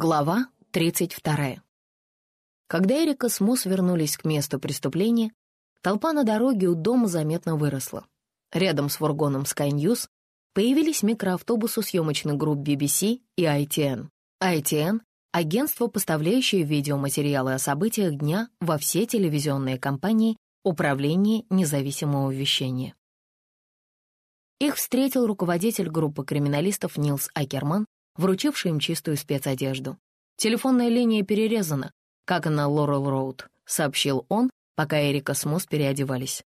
Глава 32. Когда Эрика с Мосс вернулись к месту преступления, толпа на дороге у дома заметно выросла. Рядом с фургоном Sky News появились микроавтобусы съемочных групп BBC и ITN. ITN — агентство, поставляющее видеоматериалы о событиях дня во все телевизионные компании Управления независимого вещания. Их встретил руководитель группы криминалистов Нилс Акерман, вручивший им чистую спецодежду. «Телефонная линия перерезана, как и на Лорел-Роуд», — сообщил он, пока Эрика с Мосс переодевались.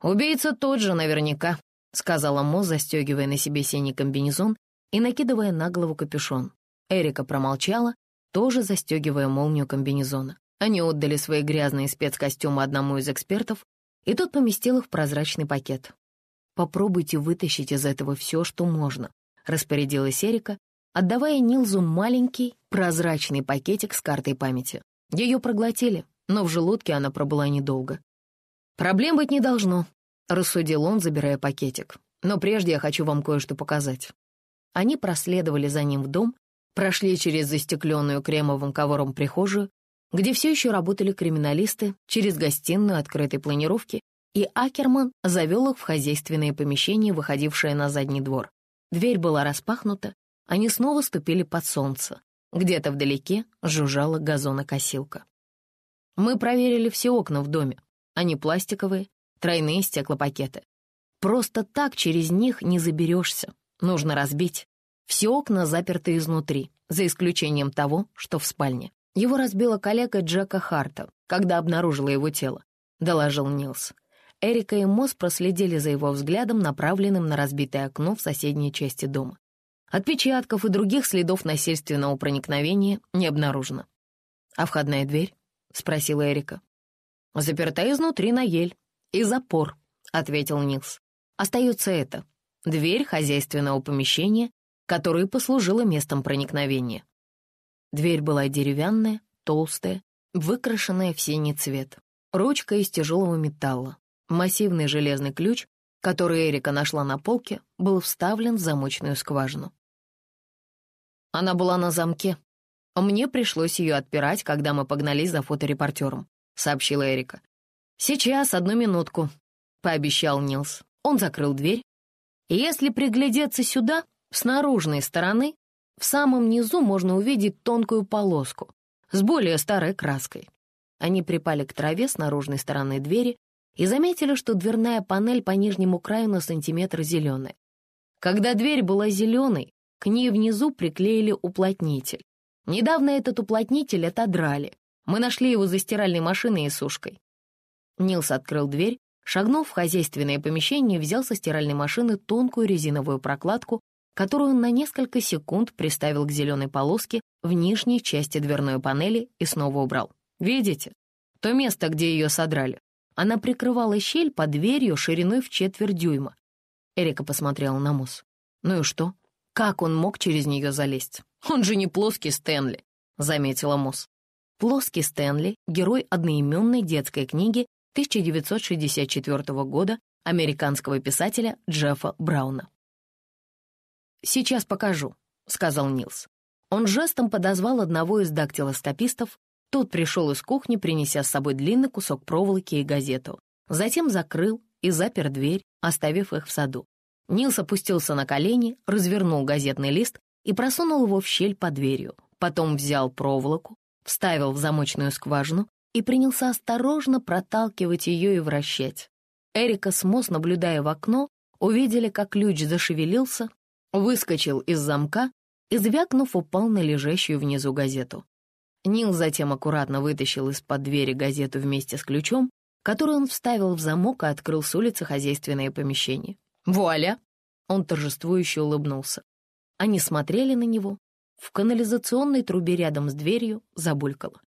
«Убийца тот же наверняка», — сказала Мосс, застегивая на себе синий комбинезон и накидывая на голову капюшон. Эрика промолчала, тоже застегивая молнию комбинезона. Они отдали свои грязные спецкостюмы одному из экспертов, и тот поместил их в прозрачный пакет. «Попробуйте вытащить из этого все, что можно», — распорядилась Эрика, отдавая Нилзу маленький прозрачный пакетик с картой памяти. Ее проглотили, но в желудке она пробыла недолго. «Проблем быть не должно», — рассудил он, забирая пакетик. «Но прежде я хочу вам кое-что показать». Они проследовали за ним в дом, прошли через застекленную кремовым ковром прихожую, где все еще работали криминалисты, через гостиную открытой планировки, и Акерман завел их в хозяйственное помещение, выходившее на задний двор. Дверь была распахнута, они снова ступили под солнце. Где-то вдалеке жужжала газонокосилка. Мы проверили все окна в доме. Они пластиковые, тройные стеклопакеты. Просто так через них не заберешься. Нужно разбить. Все окна заперты изнутри, за исключением того, что в спальне. Его разбила коллега Джека Харта, когда обнаружила его тело, доложил Нилс. Эрика и Мосс проследили за его взглядом, направленным на разбитое окно в соседней части дома. Отпечатков и других следов насильственного проникновения не обнаружено. «А входная дверь?» — спросила Эрика. «Заперта изнутри на ель. И запор», — ответил Нилс. «Остается это. Дверь хозяйственного помещения, которое послужило местом проникновения». Дверь была деревянная, толстая, выкрашенная в синий цвет. Ручка из тяжелого металла. Массивный железный ключ, который Эрика нашла на полке, был вставлен в замочную скважину. Она была на замке. Мне пришлось ее отпирать, когда мы погнались за фоторепортером», — сообщила Эрика. «Сейчас, одну минутку», — пообещал Нилс. Он закрыл дверь. «Если приглядеться сюда, с наружной стороны, в самом низу можно увидеть тонкую полоску с более старой краской». Они припали к траве с наружной стороны двери и заметили, что дверная панель по нижнему краю на сантиметр зеленая. Когда дверь была зеленой, к ней внизу приклеили уплотнитель. Недавно этот уплотнитель отодрали. Мы нашли его за стиральной машиной и сушкой. Нилс открыл дверь, шагнув в хозяйственное помещение, взял со стиральной машины тонкую резиновую прокладку, которую он на несколько секунд приставил к зеленой полоске в нижней части дверной панели и снова убрал. Видите? То место, где ее содрали. Она прикрывала щель под дверью шириной в четверть дюйма. Эрика посмотрела на Мосс. «Ну и что?» Как он мог через нее залезть? Он же не плоский Стэнли, заметила Мосс. Плоский Стэнли — герой одноименной детской книги 1964 года американского писателя Джеффа Брауна. «Сейчас покажу», — сказал Нилс. Он жестом подозвал одного из дактилоскопистов. Тот пришел из кухни, принеся с собой длинный кусок проволоки и газету. Затем закрыл и запер дверь, оставив их в саду. Нилс опустился на колени, развернул газетный лист и просунул его в щель под дверью. Потом взял проволоку, вставил в замочную скважину и принялся осторожно проталкивать ее и вращать. Эрика с Мосс, наблюдая в окно, увидели, как ключ зашевелился, выскочил из замка и, звякнув, упал на лежащую внизу газету. Нил затем аккуратно вытащил из-под двери газету вместе с ключом, который он вставил в замок и открыл с улицы хозяйственное помещение. «Вуаля!» Он торжествующе улыбнулся. Они смотрели на него. В канализационной трубе рядом с дверью забулькало.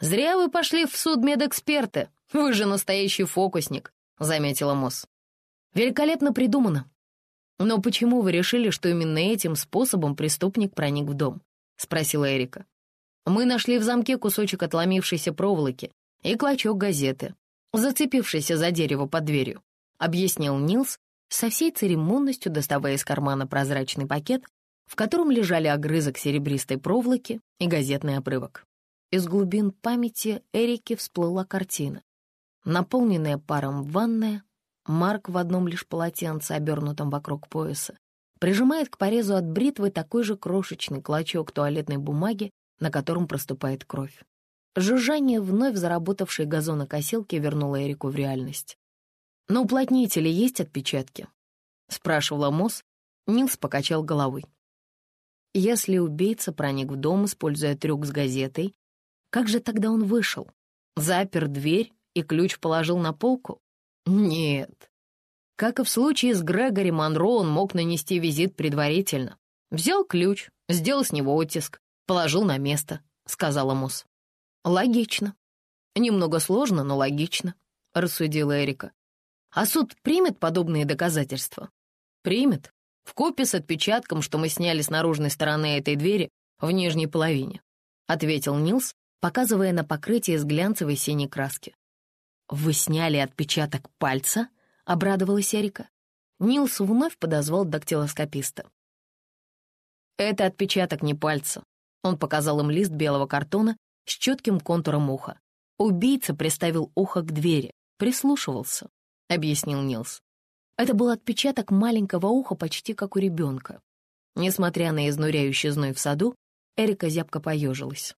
«Зря вы пошли в суд медэксперты. Вы же настоящий фокусник», — заметила Мосс. «Великолепно придумано. Но почему вы решили, что именно этим способом преступник проник в дом?» — спросила Эрика. «Мы нашли в замке кусочек отломившейся проволоки и клочок газеты, зацепившийся за дерево под дверью», — объяснил Нилс, со всей церемонностью доставая из кармана прозрачный пакет, в котором лежали огрызок серебристой проволоки и газетный обрывок. Из глубин памяти Эрике всплыла картина. Наполненная паром ванная, Марк в одном лишь полотенце, обернутом вокруг пояса, прижимает к порезу от бритвы такой же крошечный клочок туалетной бумаги, на котором проступает кровь. Жужжание вновь заработавшей газонокосилки вернуло Эрику в реальность. «На уплотнителе есть отпечатки?» — спрашивала Мосс. Нилс покачал головой. Если убийца проник в дом, используя трюк с газетой, как же тогда он вышел? Запер дверь и ключ положил на полку? Нет. Как и в случае с Грегори Монро, он мог нанести визит предварительно. Взял ключ, сделал с него оттиск, положил на место, сказала Мосс. Логично. Немного сложно, но логично, рассудила Эрика. А суд примет подобные доказательства? Примет. В копе с отпечатком, что мы сняли с наружной стороны этой двери в нижней половине, ответил Нилс, показывая на покрытие из глянцевой синей краски. «Вы сняли отпечаток пальца?» — обрадовалась Эрика. Нилс вновь подозвал дактилоскописта. «Это отпечаток не пальца». Он показал им лист белого картона с четким контуром уха. Убийца приставил ухо к двери, прислушивался. — объяснил Нилс. Это был отпечаток маленького уха почти как у ребенка. Несмотря на изнуряющий зной в саду, Эрика зябко поежилась.